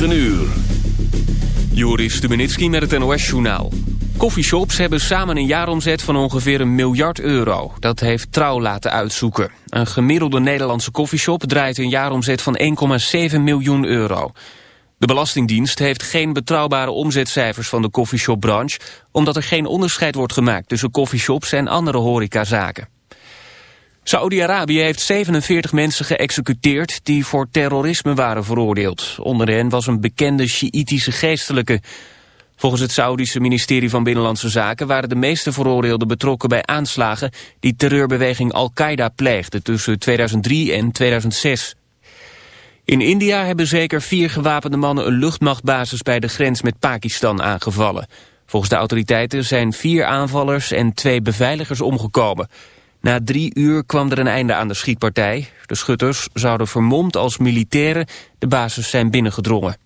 9 uur. Joris met het NOS-journaal. Coffeeshops hebben samen een jaaromzet van ongeveer een miljard euro. Dat heeft Trouw laten uitzoeken. Een gemiddelde Nederlandse koffieshop draait een jaaromzet van 1,7 miljoen euro. De Belastingdienst heeft geen betrouwbare omzetcijfers van de coffeeshopbranche... omdat er geen onderscheid wordt gemaakt tussen coffeeshops en andere horecazaken. Saoedi-Arabië heeft 47 mensen geëxecuteerd die voor terrorisme waren veroordeeld. Onder hen was een bekende Sjiïtische geestelijke. Volgens het Saoedische ministerie van Binnenlandse Zaken waren de meeste veroordeelden betrokken bij aanslagen die terreurbeweging Al-Qaeda pleegde tussen 2003 en 2006. In India hebben zeker vier gewapende mannen een luchtmachtbasis bij de grens met Pakistan aangevallen. Volgens de autoriteiten zijn vier aanvallers en twee beveiligers omgekomen. Na drie uur kwam er een einde aan de schietpartij. De schutters zouden vermomd als militairen de basis zijn binnengedrongen.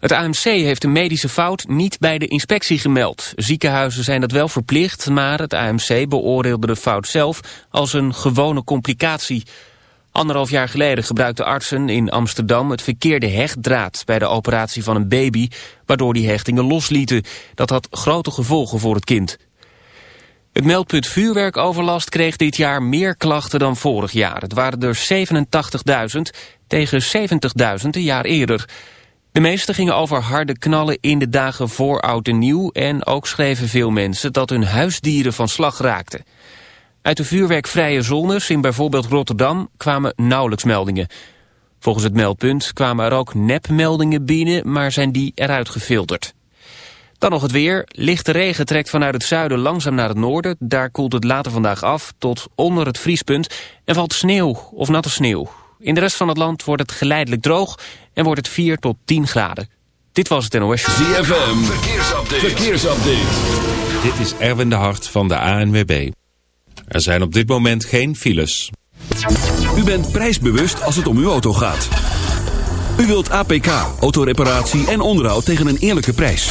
Het AMC heeft een medische fout niet bij de inspectie gemeld. Ziekenhuizen zijn dat wel verplicht, maar het AMC beoordeelde de fout zelf als een gewone complicatie. Anderhalf jaar geleden gebruikten artsen in Amsterdam het verkeerde hechtdraad bij de operatie van een baby, waardoor die hechtingen loslieten. Dat had grote gevolgen voor het kind. Het meldpunt vuurwerkoverlast kreeg dit jaar meer klachten dan vorig jaar. Het waren er 87.000 tegen 70.000 een jaar eerder. De meeste gingen over harde knallen in de dagen voor oud en nieuw... en ook schreven veel mensen dat hun huisdieren van slag raakten. Uit de vuurwerkvrije zones in bijvoorbeeld Rotterdam kwamen nauwelijks meldingen. Volgens het meldpunt kwamen er ook nepmeldingen binnen... maar zijn die eruit gefilterd. Dan nog het weer. Lichte regen trekt vanuit het zuiden langzaam naar het noorden. Daar koelt het later vandaag af tot onder het vriespunt en valt sneeuw of natte sneeuw. In de rest van het land wordt het geleidelijk droog en wordt het 4 tot 10 graden. Dit was het NOS. ZFM, verkeersupdate. verkeersupdate. Dit is Erwin de Hart van de ANWB. Er zijn op dit moment geen files. U bent prijsbewust als het om uw auto gaat. U wilt APK, autoreparatie en onderhoud tegen een eerlijke prijs.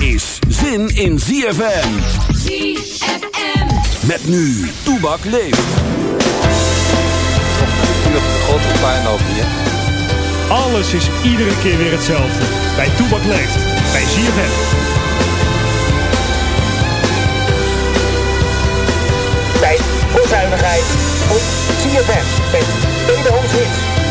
is zin in ZFM. ZFM. Met nu, Toebak leeft. grote puinhoop hier. Alles is iedere keer weer hetzelfde. Bij Toebak leeft. Bij ZFM. Tijd voor zuinigheid op ZFM. Met tweedehands hits.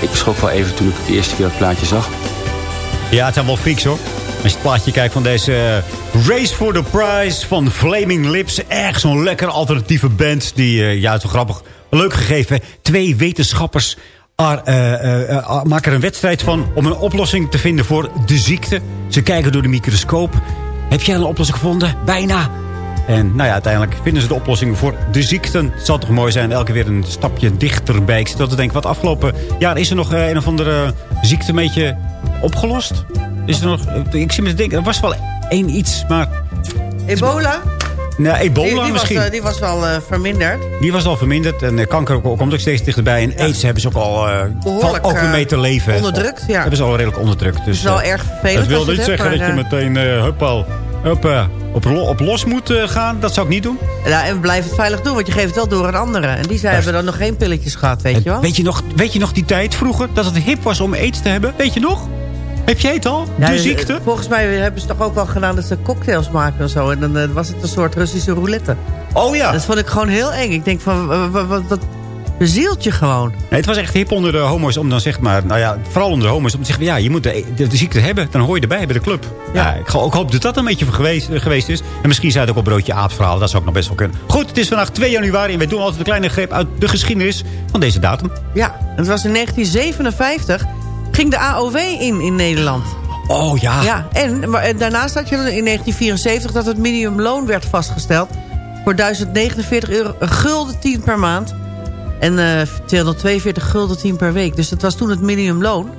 Ik schrok wel even toen ik het eerste keer dat plaatje zag. Ja, het zijn wel freaks hoor. Als je het plaatje kijkt van deze eh, Race for the Prize van Flaming Lips. Echt zo'n lekker alternatieve band. Die, uh, ja, zo grappig. Leuk gegeven. Twee wetenschappers ar, uh, maken er een wedstrijd van... om een oplossing te vinden voor de ziekte. Ze kijken door de microscoop. Heb jij een oplossing gevonden? Bijna. En nou ja, uiteindelijk vinden ze de oplossing voor de ziekten. Het zal toch mooi zijn, elke weer een stapje dichterbij. Ik zit dat te denken, wat afgelopen jaar is er nog een of andere ziekte een beetje opgelost? Is er nog, ik zie me te denken, er was wel één iets, maar... Ebola? Nee, ebola die, die misschien. Was, uh, die was wel uh, verminderd. Die was al verminderd. En uh, kanker komt ook steeds dichterbij. En ja. aids hebben ze ook al Behoorlijk, ook weer mee te leven. Onderdrukt, ja. Hebben ze al redelijk onderdrukt. Dus, dat is wel erg vervelend. Dat wil niet zeggen dat je meteen huppal, huppa, op, op los moet gaan. Dat zou ik niet doen. Ja, en blijf het veilig doen. Want je geeft het wel door aan anderen. En die zijn, hebben dan nog geen pilletjes gehad, weet je wel. Weet je, nog, weet je nog die tijd vroeger? Dat het hip was om aids te hebben? Weet je nog? Heb jij het al? De ja, ziekte? Volgens mij hebben ze toch ook wel gedaan dat ze cocktails maken en zo. En dan uh, was het een soort Russische roulette. Oh ja. Dat vond ik gewoon heel eng. Ik denk van, wat, wat bezielt je gewoon. Nee, het was echt hip onder de homo's om dan zeg maar, nou ja, vooral onder de homo's om te zeggen, ja, je moet de, de, de ziekte hebben, dan hoor je erbij bij de club. Ja, ja ik, ik, hoop dat dat een beetje geweest, geweest is. En misschien zou het ook op broodje aap verhaal, dat zou ook nog best wel kunnen. Goed, het is vandaag 2 januari en wij doen altijd een kleine greep uit de geschiedenis van deze datum. Ja, het was in 1957 ging de AOW in in Nederland. Oh ja. Ja, en maar, daarnaast had je in 1974 dat het minimumloon werd vastgesteld... voor 1049 euro, een gulden 10 per maand. En uh, 242 gulden 10 per week. Dus dat was toen het minimumloon.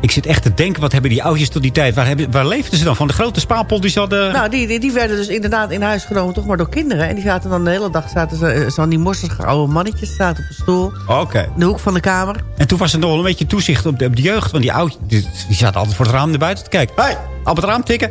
Ik zit echt te denken, wat hebben die oudjes tot die tijd... Waar, hebben, waar leefden ze dan van? De grote spaapot die ze hadden... Nou, die, die, die, werden dus inderdaad in huis genomen, toch maar door kinderen. En die zaten dan de hele dag, zaten ze, zo aan die morsige oude mannetjes... zaten op een stoel, okay. in de hoek van de kamer. En toen was er nog wel een beetje toezicht op de, op de jeugd. Want die oudjes, die, die zaten altijd voor het raam naar buiten te kijken. Hé, hey, op het raam tikken.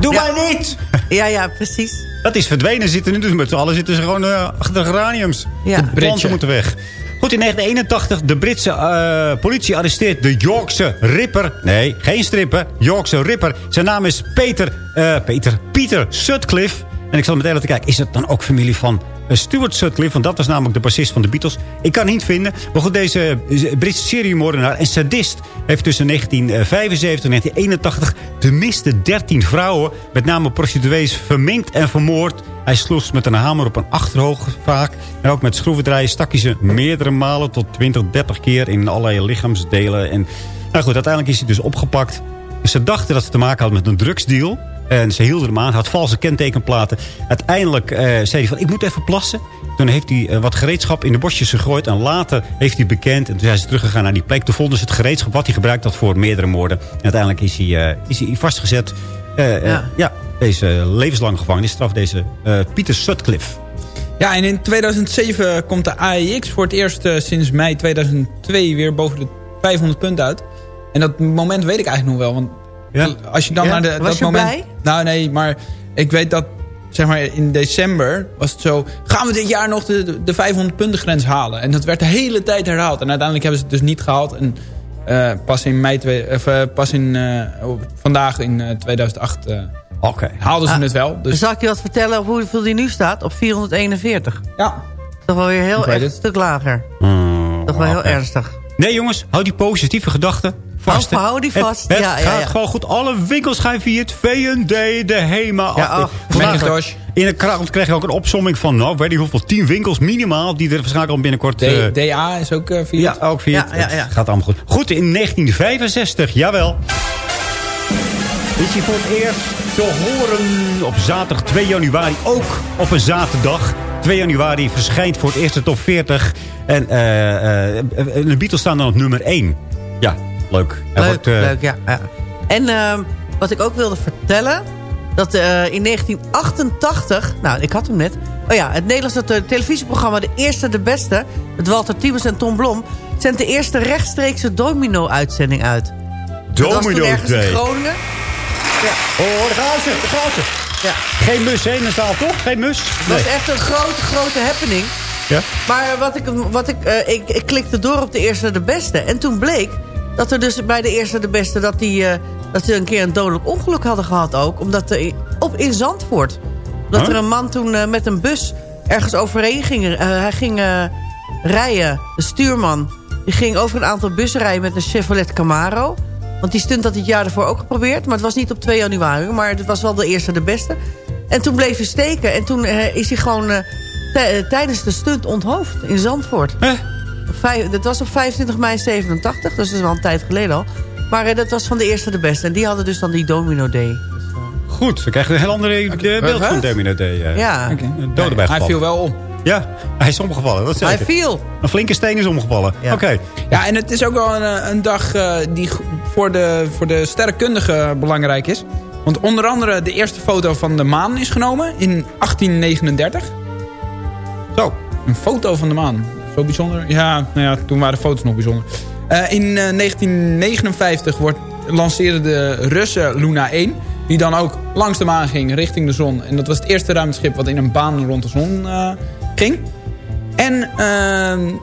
Doe ja. mij niet! Ja, ja, precies. Dat is verdwenen. Zitten nu dus met z'n allen zitten ze gewoon uh, achter de geraniums. Ja. De planten moeten weg. Goed, in 1981, de Britse uh, politie arresteert de Yorkse Ripper. Nee, geen stripper, Yorkse Ripper. Zijn naam is Peter, uh, Peter, Peter Sutcliffe. En ik zal meteen laten kijken, is dat dan ook familie van uh, Stuart Sutcliffe? Want dat was namelijk de bassist van de Beatles. Ik kan niet vinden. Maar goed, deze Britse seriemoordenaar en sadist... heeft tussen 1975 en 1981 tenminste 13 vrouwen... met name prostituees verminkt en vermoord... Hij sloeg met een hamer op een achterhoog vaak. En ook met schroevendraaien stak hij ze meerdere malen tot 20, 30 keer in allerlei lichaamsdelen. En nou goed, uiteindelijk is hij dus opgepakt. Ze dachten dat ze te maken hadden met een drugsdeal. En ze hielden hem aan, had valse kentekenplaten. Uiteindelijk uh, zei hij van, ik moet even plassen. Toen heeft hij uh, wat gereedschap in de bosjes gegooid. En later heeft hij bekend. En toen zijn ze teruggegaan naar die plek. Toen vonden ze het gereedschap wat hij gebruikt had voor meerdere moorden. En uiteindelijk is hij, uh, is hij vastgezet. ja. ja, deze levenslange gevangenisstraf. Deze Pieter Sutcliffe. Ja, en in 2007 komt de AEX voor het eerst sinds mei 2002 weer boven de 500 punten uit. En dat moment weet ik eigenlijk nog wel. Want ja. als je dan ja? naar de, was dat je moment... blij? Nou nee, maar ik weet dat zeg maar in december was het zo... gaan we dit jaar nog de, de 500 punten grens halen? En dat werd de hele tijd herhaald. En uiteindelijk hebben ze het dus niet gehaald. En uh, pas in mei... Twee, of, uh, pas in... Uh, vandaag in 2008... Okay. haalden ze ah, het wel. Dus. Zal ik je wat vertellen op hoeveel die nu staat? Op 441. Ja. Toch wel weer heel erg een stuk lager. Mm, Toch wel heel ernstig. Nee jongens, hou die positieve gedachten vast. Hou, hou die vast. Het, het ja, gaat ja, ja. gewoon goed. Alle winkels gaan via het V&D, de HEMA. Ja, oh. Vandaag, in de krant kreeg je ook een opsomming van, nou, weet je hoeveel, tien winkels minimaal, die er waarschijnlijk al binnenkort... D, uh, DA is ook uh, via Ja, ook via ja, ja, ja. gaat allemaal goed. Goed, in 1965, jawel. Is hij voor het eerst te horen op zaterdag 2 januari, ook op een zaterdag. 2 januari verschijnt voor het eerst de top 40. En uh, de Beatles staan dan op nummer 1. Ja, leuk. Leuk, wordt, uh... leuk, ja. ja. En uh, wat ik ook wilde vertellen... dat uh, in 1988... Nou, ik had hem net. Oh ja, het Nederlandse televisieprogramma De Eerste de Beste... met Walter Tiemens en Tom Blom... zendt de eerste rechtstreekse domino-uitzending uit. Domino dat ergens in Groningen. Ja. Oh, daar gaan ze, daar gaan ze. Ja. Geen mus heen in de zaal, toch? Geen mus? Het was echt een grote, grote happening. Ja? Maar wat ik, wat ik, uh, ik, ik klikte door op de eerste de beste. En toen bleek dat er dus bij de eerste de beste... dat, die, uh, dat ze een keer een dodelijk ongeluk hadden gehad ook. Omdat op in Zandvoort. Dat huh? er een man toen uh, met een bus ergens overheen ging. hij ging rijden, de stuurman. Die ging over een aantal bussen rijden met een Chevrolet Camaro. Want die stunt had hij het jaar ervoor ook geprobeerd. Maar het was niet op 2 januari. Maar het was wel de eerste de beste. En toen bleef hij steken. En toen eh, is hij gewoon eh, tij- tijdens de stunt onthoofd in Zandvoort. Vijf, dat was op 25 mei 87. Dus dat is wel een tijd geleden al. Maar eh, dat was van de eerste de beste. En die hadden dus dan die Domino Day. Goed, we krijgen een heel andere eh, beeld van Domino Day. eh. Ja. Een dode bij Hij viel wel om. Ja, hij is omgevallen. Dat Hij viel. Een flinke steen is omgevallen. Oké. Ja, en het is ook wel een, een dag die voor de, voor de sterrenkundigen belangrijk is. Want onder andere de eerste foto van de maan is genomen in 1839. Zo. Een foto van de maan. Zo bijzonder? Ja, nou ja, toen waren foto's nog bijzonder. Eh, in eh, 1959 wordt, lanceerde de Russen Luna 1. Die dan ook langs de maan ging, richting de zon. En dat was het eerste ruimteschip wat in een baan rond de zon eh, ging. En uh,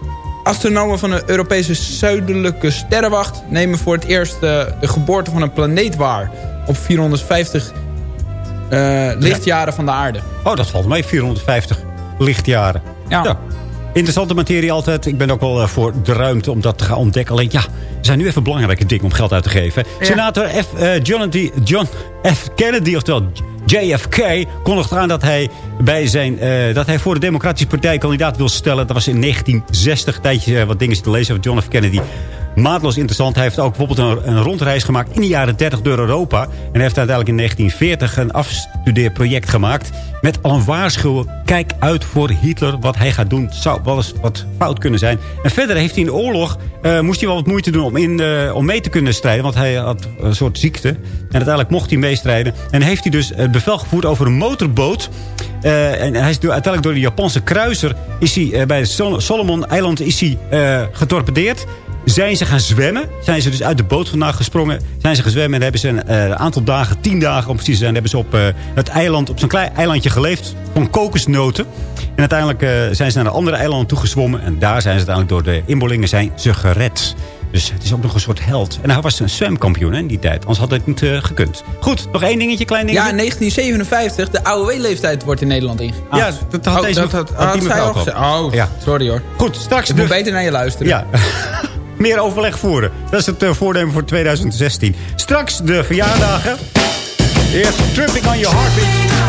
astronomen van de Europese Zuidelijke Sterrenwacht... nemen voor het eerst eh, de geboorte van een planeet waar... op 450 eh, lichtjaren van de aarde. Oh, dat valt mee. 450 lichtjaren. Ja. Interessante materie altijd. Ik ben ook wel eh, voor de ruimte om dat te gaan ontdekken. Alleen ja, er zijn nu even belangrijke dingen om geld uit te geven. Senator F, eh, John, D, John F. Kennedy, oftewel JFK, kondigde aan dat hij, bij zijn, eh, dat hij voor de Democratische Partij kandidaat wil stellen. Dat was in 1960. Een tijdje eh, wat dingen zitten lezen over John F. Kennedy. Maatloos interessant. Hij heeft ook bijvoorbeeld een, rondreis gemaakt in de jaren 30 door Europa. En heeft uiteindelijk in 1940 een afstudeerproject gemaakt. Met al een waarschuwen. Kijk uit voor Hitler. Wat hij gaat doen zou wel eens wat fout kunnen zijn. En verder heeft hij in de oorlog... eh, moest hij wel wat moeite doen om, in, om mee te kunnen strijden. Want hij had een soort ziekte. En uiteindelijk mocht hij meestrijden. En heeft hij dus het bevel gevoerd over een motorboot. Eh, en hij is uiteindelijk door de Japanse kruiser... is hij eh, bij het Sol- Solomon-eiland hij, eh, getorpedeerd zijn ze gaan zwemmen. Zijn ze dus uit de boot vandaan gesprongen. Zijn ze gaan zwemmen en hebben ze een aantal dagen, tien dagen om precies te zijn... hebben ze op het eiland, op zo'n klein eilandje geleefd van kokosnoten. En uiteindelijk zijn ze naar een andere eiland toegezwommen. En daar zijn ze uiteindelijk door de inboorlingen zijn ze gered. Dus het is ook nog een soort held. En hij was een zwemkampioen hè, in die tijd. Anders had het niet eh, gekund. Goed, nog één dingetje, klein dingetje. Ja, in 1957, de AOW-leeftijd wordt in Nederland ingegaan. Ja, dat had deze- had die had al al. gezegd. Oh, Ja. sorry hoor. Goed, straks Ik de- moet beter naar je luisteren. Ja. Meer overleg voeren. Dat is het eh, voornemen voor 2016. Straks de verjaardagen. Eerst Tripping on Your Heartbeat.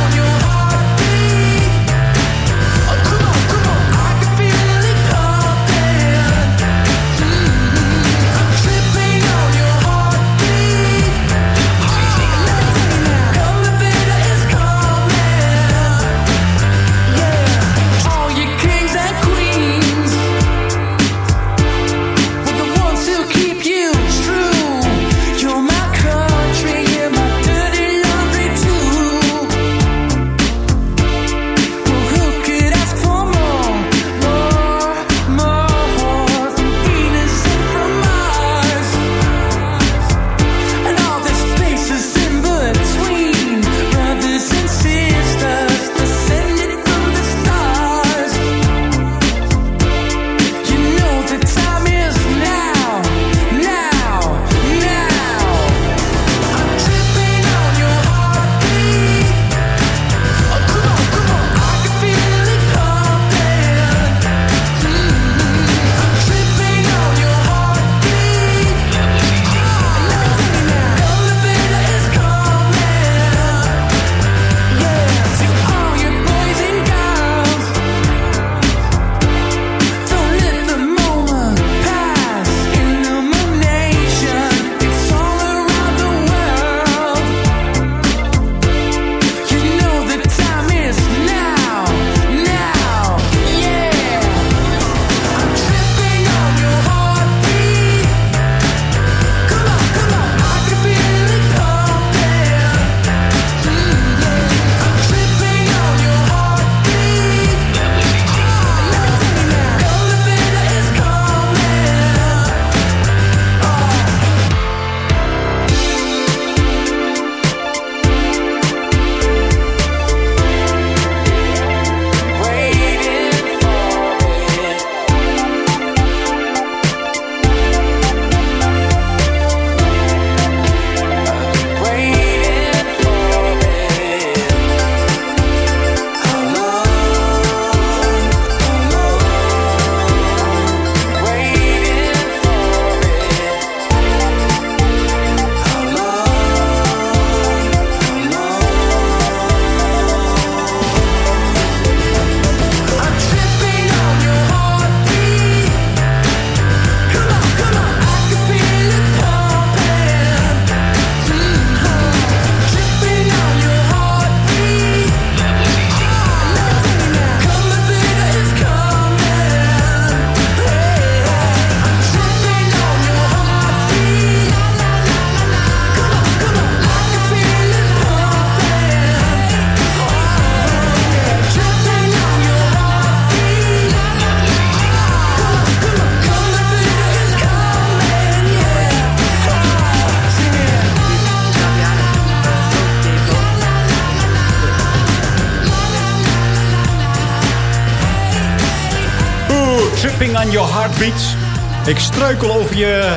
Ik struikel over je,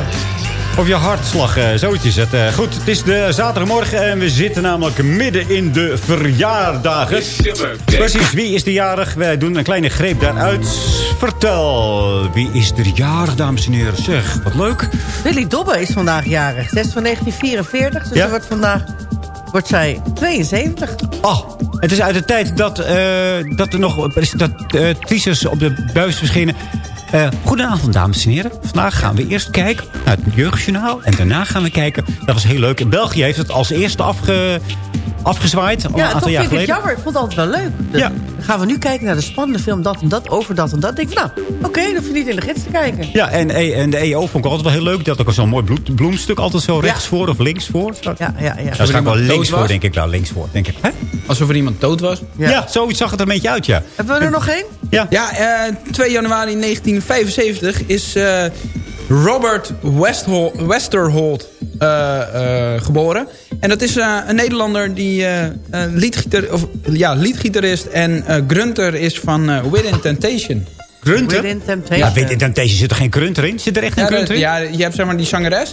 over je hartslag. eh, zoiets is het. Eh, goed, het is de zaterdagmorgen en we zitten namelijk midden in de verjaardagen. Precies, wie is de jarig? Wij doen een kleine greep daaruit. Vertel, wie is de jarig, dames en heren? Zeg, wat leuk. Willy Dobbe is vandaag jarig. Zij is van 1944, dus Ja. ze wordt vandaag wordt zij 72. Oh, het is uit de tijd dat, eh, dat er nog presentatrices op de buis verschenen. Eh, goedenavond, dames en heren. Vandaag gaan we eerst kijken naar het jeugdjournaal. En daarna gaan we kijken. Dat was heel leuk. In België heeft het als eerste afge, afgezwaaid. Al een Ja, aantal toch jaar vind ik het jammer. Ik vond het altijd wel leuk. Dan Ja. gaan we nu kijken naar de spannende film dat en dat, over dat en dat. Ik denk, nou, oké, dan hoef je niet in de gids te kijken. Ja, en, en de EO vond ik altijd wel heel leuk. Die had ook zo'n mooi bloed- bloemstuk. Altijd zo rechts voor of links voor. Ja, ja, ja. Daar sta ik wel links voor, was? denk ik wel. Links voor, denk ik. Hè? Alsof er iemand dood was. Ja. zoiets zag het er een beetje uit, ja. Hebben we er nog één? Ja, Ja, eh, 2 januari 1975 is eh, Robert Westhol Westerholt eh, eh, geboren. En dat is een Nederlander die liedgieter, of, ja, liedgitarist en grunter is van Within Temptation. Grunter? Within Temptation. Ja, weet je, dan deze zit er geen grunter in? Zit er echt een Ja, grunter dat- in? ja, je hebt zeg maar die zangeres.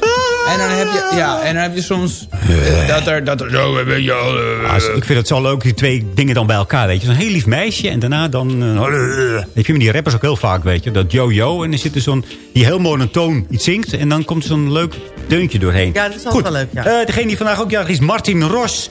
En dan heb je, ja, en dan heb je soms eh, dat er, dat er zo... eh, eh, Ja, ik vind het zo leuk, die twee dingen dan bij elkaar, weet je. Zo'n heel lief meisje en daarna dan... eh, weet je, met die rappers ook heel vaak, weet je. Dat yo-yo en dan zit er zo'n... Die heel monotoon iets zingt en dan komt er zo'n leuk deuntje doorheen. Ja, dat is Goed, altijd wel leuk, ja. eh, degene die vandaag ook jarig is, Martin Ros.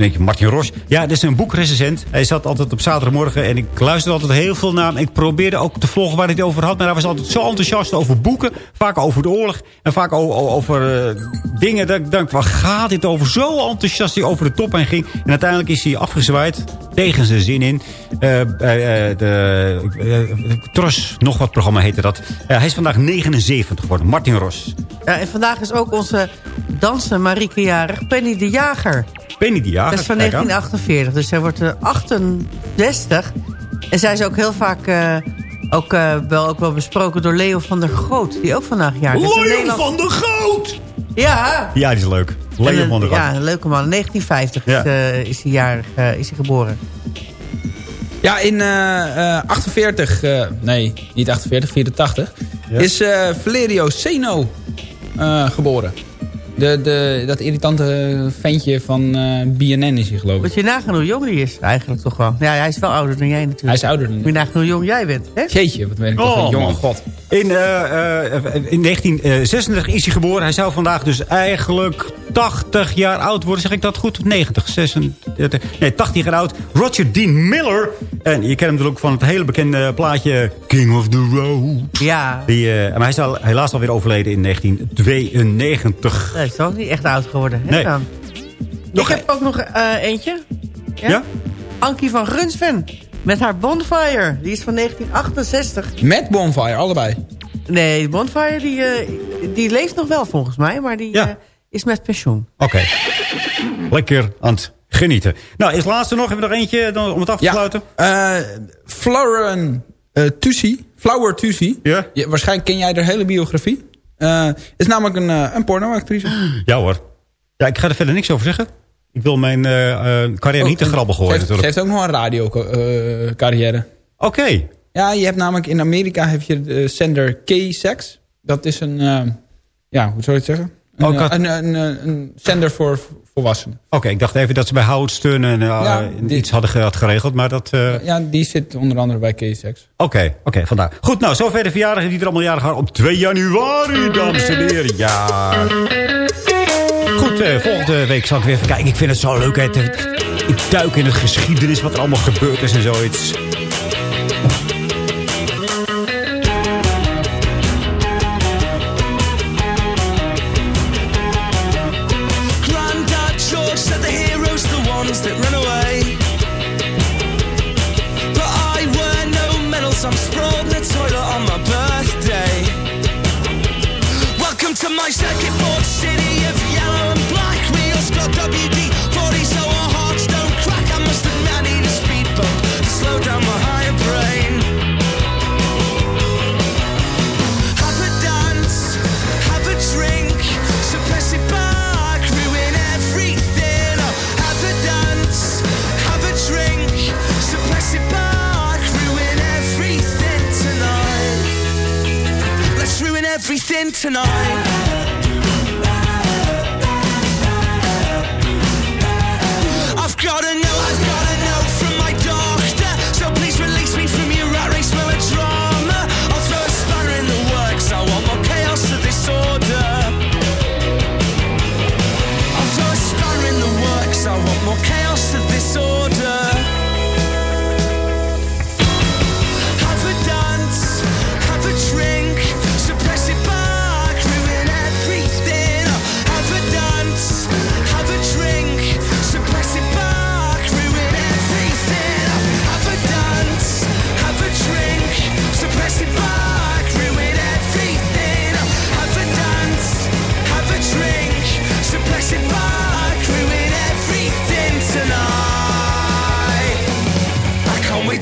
Denk je, Martin Ros. Ja, dat is een boekrecensent. Hij zat altijd op zaterdagmorgen en ik luisterde altijd heel veel naar hem. Ik probeerde ook te volgen waar hij het over had. Maar hij was altijd zo enthousiast over boeken. Vaak over de oorlog. En vaak over eh, dingen. Dat ik dacht, waar gaat dit over? Zo enthousiast hij over de top heen ging. En uiteindelijk is hij afgezwaaid. Tegen zijn zin in. Eh, de Tros, nog wat programma heette dat. Hij is vandaag 79 geworden. Martin Ros. Ja, en vandaag is ook onze danser Marieke jarig, Penny de Jager. Jager. Dat is van Kijk aan. 1948, dus zij wordt eh, 68. En zij is ook heel vaak eh, ook, eh, wel, ook wel besproken door Leo van der Groot. Die ook vandaag jarig is. Leo Nederland- van der Groot! Ja. Ja, die is leuk. Leo een- van der Groot. Ja, een leuke man. 1950 Ja. is, eh, is hij jarig, eh, is hij geboren. Ja, in eh, eh, 48, eh, nee, niet 48, 84, is eh, Valerio Seno eh, geboren. De, de, dat irritante ventje van eh, BNN is hij geloof ik. Moet je nagaan hoe jong hij is eigenlijk toch wel. Ja, hij is wel ouder dan jij natuurlijk. Hij is ouder dan Moet je nagaan hoe jong jij bent. Hè? Jeetje, wat ben ik toch Oh, een jonge man. god. In, eh, eh, in 1936 is hij geboren. Hij zou vandaag dus eigenlijk 80 jaar oud worden. Zeg ik dat goed? 90, 36, nee, 80 jaar oud. Roger Dean Miller. En je kent hem natuurlijk van het hele bekende plaatje King of the Road. Ja. Die, eh, maar hij is al, helaas alweer overleden in 1992. Is toch ook niet echt oud geworden. Hè, Nee. dan? Nog ik heb ook nog eh, eentje. Ja? Ankie van Grunsven. Met haar Bonfire. Die is van 1968. Met Bonfire, allebei. Nee, Bonfire die, eh, die leeft nog wel volgens mij. Maar die Ja. eh, is met pensioen. Oké. Lekker aan het genieten. Nou, is laatste nog even nog eentje dan, om het af te Ja. sluiten. Eh Flauren uh, Tussi, Flower Tussi. Ja? waarschijnlijk ken jij haar hele biografie. Eh, is namelijk een, eh, een pornoactrice. Ja hoor. Ja, ik ga er verder niks over zeggen. Ik wil mijn eh, carrière niet te Oh, grabbig ze gooien heeft, ze natuurlijk. heeft ook nog een radiocarrière. Oké. Ja, je hebt namelijk in Amerika heb je de zender K-Sex. Dat is een, ja, hoe zou je het zeggen? Een, Oh, had- een, een, een, een zender voor volwassenen. Oké, ik dacht even dat ze bij Howard Stern en, eh, Ja, die- iets hadden had geregeld, maar dat... eh, Oké, Ja, die zit onder andere bij K-Sex. oké, vandaar. Goed, nou, zover de verjaardagen die er allemaal jarig gaan op 2 januari, dames en heren. Ja. Goed, eh, volgende week zal ik weer even kijken. Ik vind het zo leuk, hè. Ik duik in het geschiedenis, wat er allemaal gebeurd is en zoiets.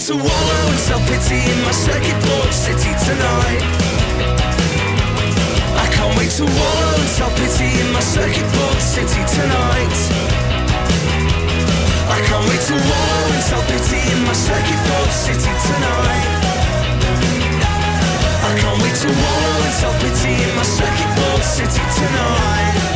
To wallow in self-pity in my board city tonight. I can't wait to wallow in self-pity in my circuit board city tonight. I can't wait to wallow in self-pity in my circuit board city tonight. I can't wait to wallow in self-pity in my circuit board city tonight.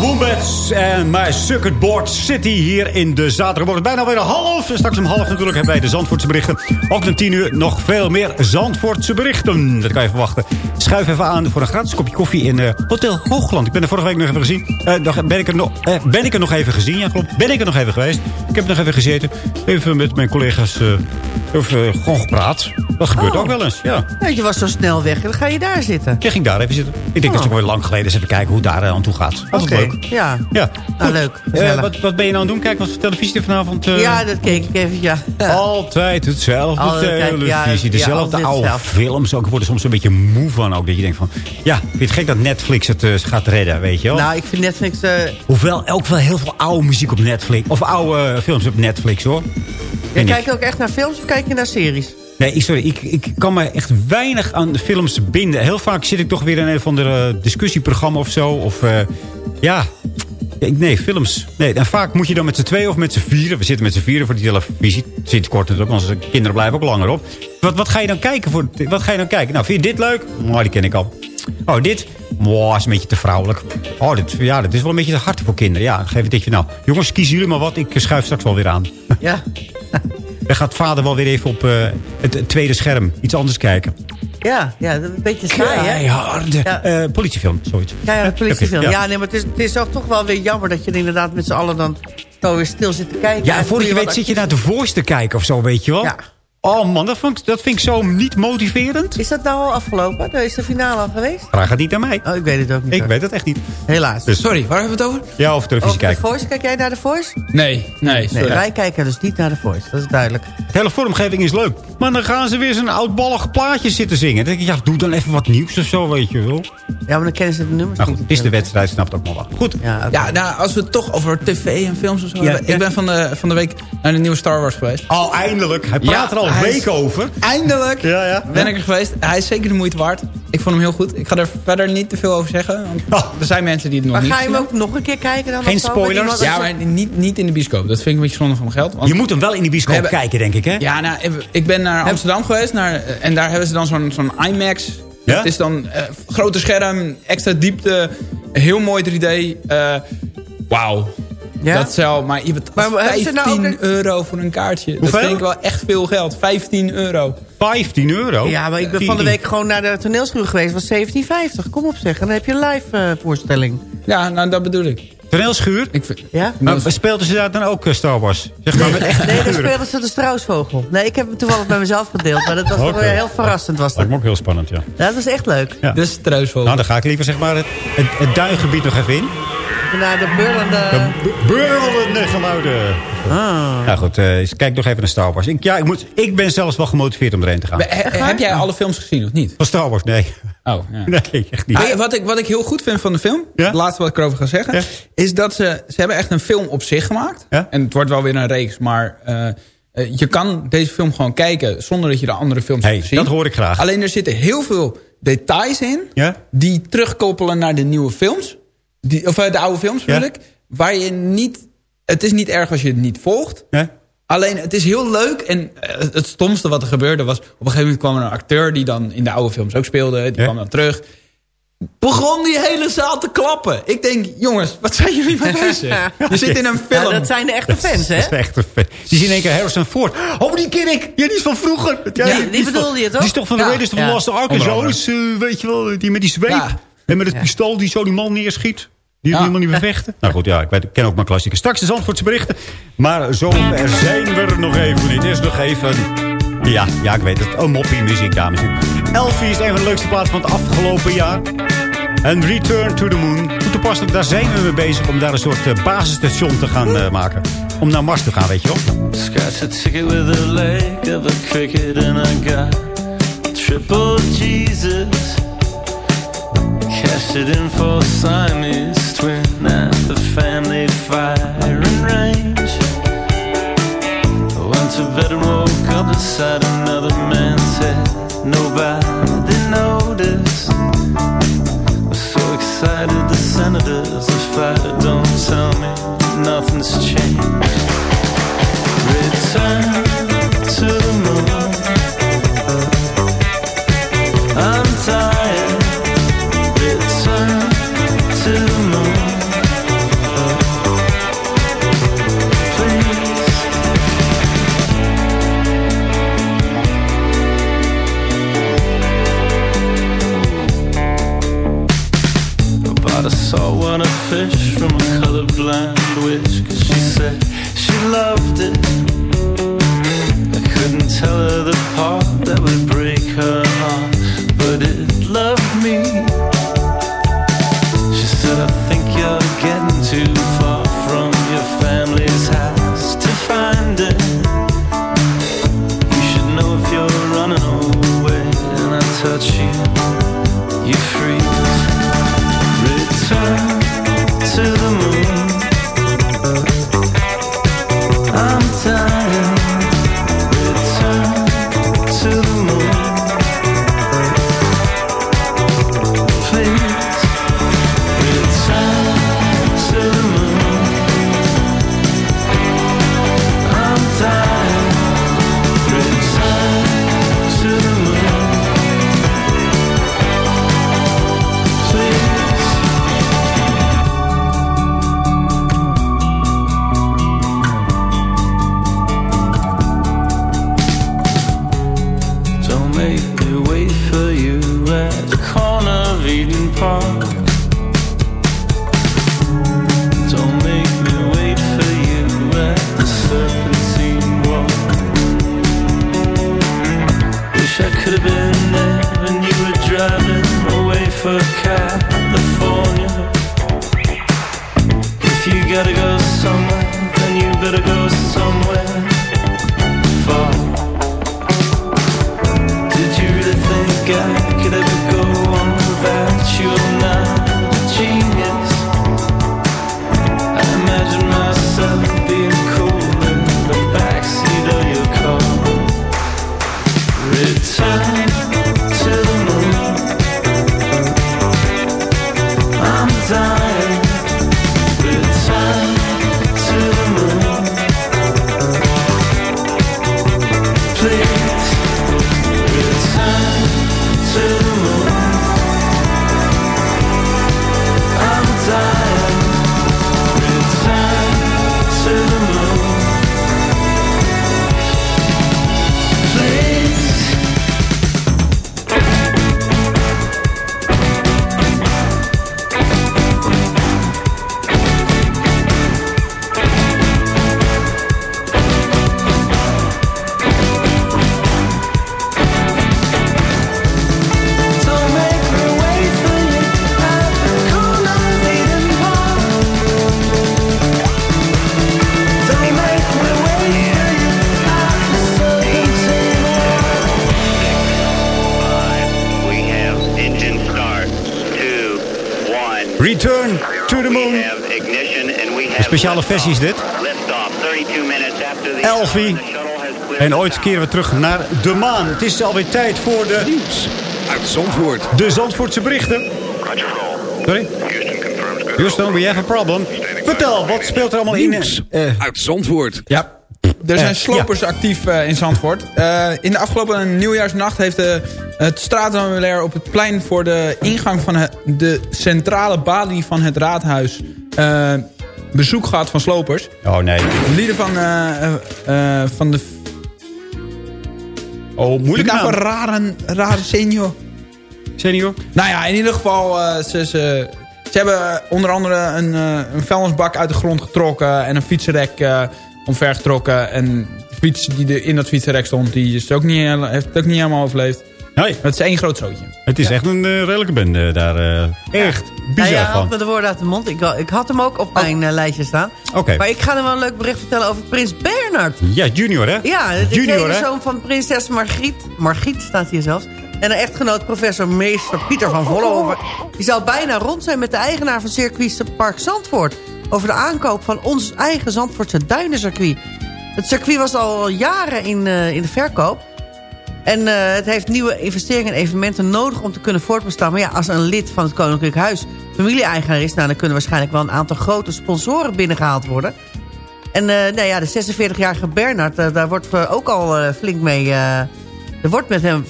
Woo! Wombats en My Circuit Board City hier in de zaterdagmorgen. Bijna weer een half. En straks om half natuurlijk hebben wij de Zandvoortse berichten. Ook om tien uur nog veel meer Zandvoortse berichten. Dat kan je verwachten. Schuif even aan voor een gratis kopje koffie in eh, Hotel Hoogland. Ik ben er vorige week nog even gezien. Nog- ben, ik er nog, eh, ben ik er nog even gezien? Ja, klopt. Ben ik er nog even geweest. Ik heb nog even gezeten. Even met mijn collega's even, gewoon gepraat. Dat gebeurt Oh. ook wel eens, ja. Je was zo snel weg. Dan ga je daar zitten. Ik ging daar even zitten. Ik denk dat het ook wel lang geleden is. Even kijken hoe daar aan toe gaat. Altijd Oké, leuk. Ja. Ja. Nou, leuk. Eh, wat, wat ben je nou aan het doen? Kijk, wat voor televisie er vanavond? eh, ja, dat keek ik even, ja. Altijd hetzelfde Altijd televisie. ja, ja, Dezelfde altijd oude hetzelfde. films. Ook, ik word er soms een beetje moe van. Ook, dat je denkt van... Ja, vind je het gek dat Netflix het eh, gaat redden, weet je wel? Nou, ik vind Netflix... Hoewel ook wel heel veel oude muziek op Netflix. Of oude films op Netflix, hoor. Weet niet. kijkt ook echt naar films of kijk je naar series? Nee, sorry. Ik, ik kan me echt weinig aan de films binden. Heel vaak zit ik toch weer in een of ander eh, discussieprogramma of zo. Of ja... Nee, films. Nee, en vaak moet je dan met z'n twee of met z'n vieren. We zitten met z'n vieren voor die televisie. Sinds kort natuurlijk, want onze kinderen blijven ook langer op. Wat, wat ga je dan kijken? Voor, wat ga je dan kijken? Nou, vind je dit leuk? Nou, die ken ik al. Oh, dit? Wow, is een beetje te vrouwelijk. Oh, dit, ja, dat is wel een beetje te hard voor kinderen. Ja, geef het ditje nou. Jongens, kiezen jullie maar wat. Ik schuif straks wel weer aan. Ja. Dan gaat vader wel weer even op eh, het tweede scherm iets anders kijken. Ja, ja, een beetje saai, hè? Keiharde Ja. eh, politiefilm, zoiets. Ja, ja, politiefilm. Ja. nee, maar het is, het is toch wel weer jammer dat je er inderdaad met z'n allen dan zo weer stil zit te kijken. Ja, doe weet zit je naar de Voice te kijken of zo, weet je wel. Ja. Oh man, dat vind, ik- dat vind ik zo niet motiverend. Is dat nou al afgelopen? Is de finale al geweest? Vraag het niet aan mij. Oh, ik weet het ook niet. Ik hoor. weet het echt niet. Helaas. Dus, Sorry, waar hebben we het over? ja, of televisie Over de kijken. Voice, kijk jij naar de Voice? Nee, nee, Nee, sorry. wij kijken dus niet naar de Voice. Dat is duidelijk. De hele vormgeving is leuk. Maar dan gaan ze weer zo'n oudballig plaatje zitten zingen. Dan denk ik, ja, doe dan even wat nieuws of zo, weet je wel. Ja, maar dan kennen ze de nummers Nou niet. goed, het is de wedstrijd, snapt ook nog wel. Goed. Ja. Ja, nou, als we het toch over tv en films of zo Ja, hebben. ja. Ik ben van de, van de week naar de nieuwe Star Wars geweest. Oh, eindelijk. Hij praat Ja, er al hij week over. Eindelijk Ja, ja. ben ik er geweest. Hij is zeker de moeite waard. Ik vond hem heel goed. Ik ga er verder niet te veel over zeggen. Want Oh. er zijn mensen die het nog Maar niet ga je hem ook nog een keer kijken dan? Geen zo? spoilers? Ja, maar niet, niet in de bioscoop. Dat vind ik een beetje zonde van mijn geld. Want Je moet hem wel in die bioscoop hebben- kijken, denk ik, hè? Ja, nou, ik ben naar Amsterdam geweest. Naar, en daar hebben ze dan zo'n zo'n IMAX. Ja? Het is dan eh, grote scherm, extra diepte, heel mooi 3D. eh Wauw. Ja? Dat zou, maar je betaalt Maar hebben ze 15 nou euro voor een kaartje. Hoeveel? Dat vind ik wel echt veel geld. 15 euro. 15 euro. Ja, maar ik ben van de week gewoon naar de toneelschuur geweest. was 17,50. Kom op zeg. En dan heb je een live eh, voorstelling. Ja, nou dat bedoel ik. Toneelschuur. ik vind- Ja? Maar speelden ze daar dan ook eh, Star Wars? Zeg maar met Nee, dan speelden ze de struisvogel. Nee, ik heb hem toevallig bij mezelf gedeeld. Maar dat was toch Oké. weer heel verrassend. Was dat. Me ook heel spannend, ja. Ja, dat was echt leuk. Ja. Dus struisvogel. Nou, dan ga ik liever zeg maar het, het, het duingebied nog even in. Naar de burlende... Beurlende geluiden Nou goed, eh, kijk nog even naar Star Wars. Ik, ja, ik, moet, ik ben zelfs wel gemotiveerd om erheen te gaan. He- heb jij alle films gezien of niet? Van Star Wars, nee. Oh, ja. Nee, echt niet. Ah, wat, ik, wat ik heel goed vind van de film, het laatste wat ik erover ga zeggen... is dat ze, ze hebben echt een film op zich gemaakt. En het wordt wel weer een reeks, maar eh, eh, je kan deze film gewoon kijken... zonder dat je de andere films hebt gezien. dat hoor ik graag. Alleen er zitten heel veel details in... Ja? die terugkoppelen naar de nieuwe films. Die, of eh, de oude films, bedoel Ja? ik. Waar je niet... Het is niet erg als je het niet volgt. Alleen, het is heel leuk. En eh, het stomste wat er gebeurde was... op een gegeven moment kwam er een acteur... die dan in de oude films ook speelde. Die kwam dan terug. Begon die hele zaal te klappen. Ik denk, jongens, wat zijn jullie mee bezig? Je zit in een film. Ja, dat zijn de echte fans, hè? Dat is de echte fan. Die zien in één keer Harrison Ford. Oh, die ken ik. Ja, die is van vroeger. Ja, Ja, die van- bedoelde je toch? Die is toch van de. Raiders of the. Lost Ark en zo. eh, weet je wel, die met die zweep. En met het pistool die zo die man neerschiet. Die Ja. helemaal niet meer vechten. Nou goed, ja, ik, weet, ik ken ook mijn klassieke. Straks de Zandvoortse berichten. Maar zo er zijn we er nog even niet. Eerst nog even... Ja, ja, ik weet het. Een moppie muziek, dames en heren. Elfie is een van de leukste plaatsen van het afgelopen jaar. En Return to the Moon. Toepasselijk, daar zijn we mee bezig om daar een soort eh, basisstation te gaan eh, maken. Om naar Mars te gaan, weet je wel. Scratch a ticket with a leg of a cricket and I got triple Jesus. Cashed in twin at the family firing range. Went to bed and woke up beside another man's head. Nobody noticed. So excited the senators are fired. Don't tell me nothing's changed. Away for California. If you gotta go somewhere, then you better go somewhere far. Did you really think I could ever go on without you? Speciale versie is dit. Elfie. En ooit keren we terug naar de maan. Het is alweer tijd voor de... Nieuws uit Zandvoort. De Zandvoortse berichten. Sorry? Houston, we have a problem. Vertel, wat speelt er allemaal Nieuws in? eh, uit Zandvoort. Ja. Er zijn Eh, slopers actief eh, in Zandvoort. Eh, in de afgelopen nieuwjaarsnacht heeft de, het straatmeubilair op het plein... voor de ingang van het- de centrale balie van het raadhuis... bezoek gehad van slopers. Oh nee. Lieden van, eh, eh, eh, van de... Oh, moeilijk nou naam. voor rare, rare senior. Senior? Nou ja, in ieder geval... ze, ze, ze hebben onder andere een, een vuilnisbak uit de grond getrokken... en een fietsenrek eh omvergetrokken. En de fiets die er in dat fietsenrek stond... die is ook niet, heeft het ook niet helemaal overleefd. Nee. Het is één groot zootje. Het is echt een eh, redelijke bende daar. eh, echt Nou bizar ja, van. had me de woorden uit de mond. Ik, ik had hem ook op mijn eh, lijstje staan. Oké. Maar ik ga hem wel een leuk bericht vertellen over prins Bernard. Ja, junior hè? Ja, de junior zoon van prinses Margriet. Margriet staat hier zelfs. En een echtgenoot professor meester Pieter van Vollenhoven. Die zou bijna rond zijn met de eigenaar van circuit Park Zandvoort. Over de aankoop van ons eigen Zandvoortse duinencircuit. Het circuit was al jaren in, eh, in de verkoop. En eh, het heeft nieuwe investeringen en evenementen nodig om te kunnen voortbestaan. Maar ja, als een lid van het Koninklijk Huis familie-eigenaar is... Nou, dan kunnen waarschijnlijk wel een aantal grote sponsoren binnengehaald worden. En eh, nou ja, de 46-jarige Bernard, eh, daar wordt ook al flink mee... er wordt met hem,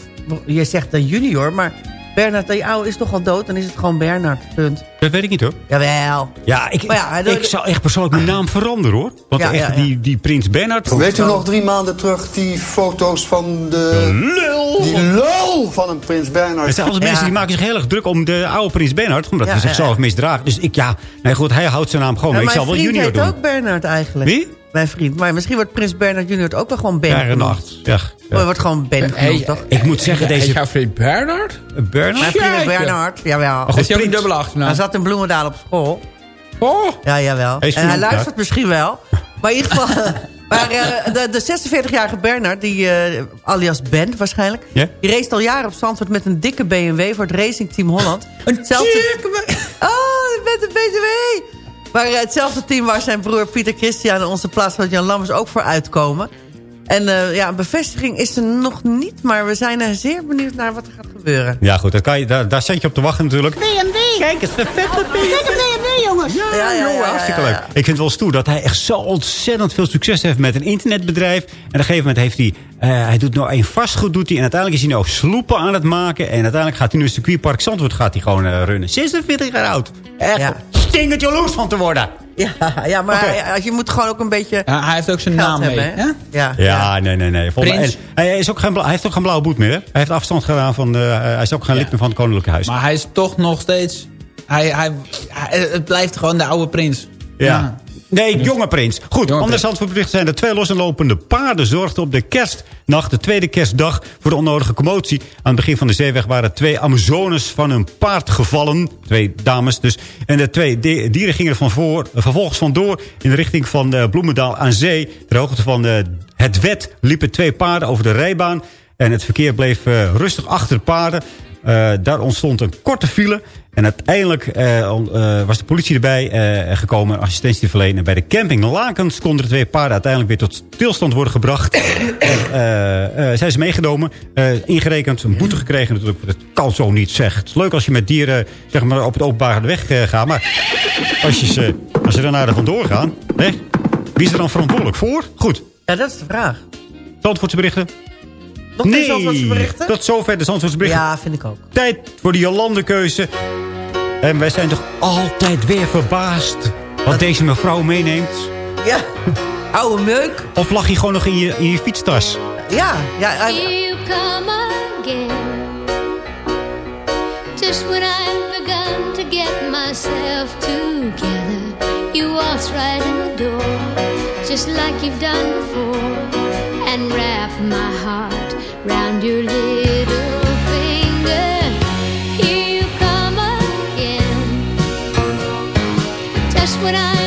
je zegt de junior, maar Bernard, die oude is toch al dood? Dan is het gewoon Bernard, punt. Dat weet ik niet hoor. Jawel. Ja, ik, ja, hij- ik zou echt persoonlijk mijn naam veranderen hoor. Want Ja, echt, ja, ja. Die, die prins Bernhard... Weet u nog drie maanden terug die foto's van de... lul! Die lul van een prins Bernhard. Er zijn altijd mensen die maken zich heel erg druk om de oude prins Bernhard. Omdat Ja, hij zichzelf ja. misdraagt. Dus ik, ja, nee goed, hij houdt zijn naam gewoon. Ja, maar ik mijn zal wel vriend junior heet doen. ook Bernard eigenlijk. Wie? Mijn vriend. Maar misschien wordt prins Bernard junior ook wel gewoon Ben genoemd. Bernhard. Ja. Oh, hij wordt gewoon Ben genoemd, toch? Ik moet zeggen, deze... jouw vriend Bernard? Bernard? Mijn vriend is. Bernard, jawel. goed, Is hij ook een dubbele achternaam? Hij zat in Bloemendaal op school. Oh, Ja, jawel. Hij is en hij luistert misschien wel. Maar in ieder geval... Maar eh, de, de 46-jarige Bernard, die, eh, alias Ben waarschijnlijk... Ja? die race al jaren op Zandvoort met een dikke BMW... voor het Racing Team Holland. een dikke- Oh, met de BTW! Maar eh, hetzelfde team waar zijn broer Pieter Christian... en onze plaatsgenoot Jan Lammers ook voor uitkomen. En eh, ja, een bevestiging is er nog niet... maar we zijn er zeer benieuwd naar wat er gaat gebeuren. Ja goed, dat kan je, daar, daar zet je op te wachten natuurlijk. BMW. Kijk, het is een vette Kijk een BMW, jongens. Ja, ja, ja, jongen, ja, hartstikke ja, ja. leuk. Ik vind het wel stoer dat hij echt zo ontzettend veel succes heeft met een internetbedrijf. En op een gegeven moment heeft hij... eh, hij doet nou een vastgoed doet hij. En uiteindelijk is hij nou sloepen aan het maken. En uiteindelijk gaat hij nu een circuitpark Zandvoort gaat hij gewoon eh, runnen. 46 jaar oud. Echt Ja. stinkend jaloers van te worden. Ja, ja maar hij- je moet gewoon ook een beetje Ja, hij heeft ook zijn geld naam mee. hebben. hè? hè? Ja, Ja, nee, nee, nee. Prins. hij, is ook geen, hij heeft ook geen blauwe boet meer. Hè? Hij heeft afstand gedaan van... de, eh, hij is ook geen lid meer van het Koninklijke Huis. Maar hij is toch nog steeds... Hij, hij, hij- het blijft gewoon de oude prins. Ja. Nee, jonge prins. Goed, Jonge anders prins. berichten zijn er twee loslopende paarden zorgden op de kerstnacht, de tweede kerstdag, voor de onnodige commotie. Aan het begin van de zeeweg waren twee Amazones van hun paard gevallen. Twee dames dus. En de twee di- dieren gingen er van voor, vervolgens vandoor in de richting van eh, Bloemendaal aan zee. Ter hoogte van eh, het wet liepen twee paarden over de rijbaan. En het verkeer bleef eh, rustig achter de paarden. Daar ontstond een korte file. En uiteindelijk eh, eh, was de politie erbij eh, gekomen, assistentie te verlenen. Bij de camping Lakens konden de twee paarden uiteindelijk weer tot stilstand worden gebracht. en zijn ze meegenomen, ingerekend, een boete gekregen. Natuurlijk, dat kan zo niet, zeg. Het is leuk als je met dieren zeg maar, op het openbare weg gaat. Maar als, je ze, als ze daarna er vandoor gaan, hè, wie is er dan verantwoordelijk voor? Goed, Ja, dat is de vraag. Zandvoortse berichten. Nog nee, Zandvoortse berichten? tot zover de Zandvoortse berichten. Ja, vind ik ook. Tijd voor de Jolandekeuze. En wij zijn toch altijd weer verbaasd wat deze mevrouw meeneemt. Ja, oude meuk. Of lag je gewoon nog in je, in je fietstas? Ja, ja. hij- You come again Just when I've begun to get myself together You waltz right in the door Just like you've done before And wrap my heart round your little finger Here you come again. When I'm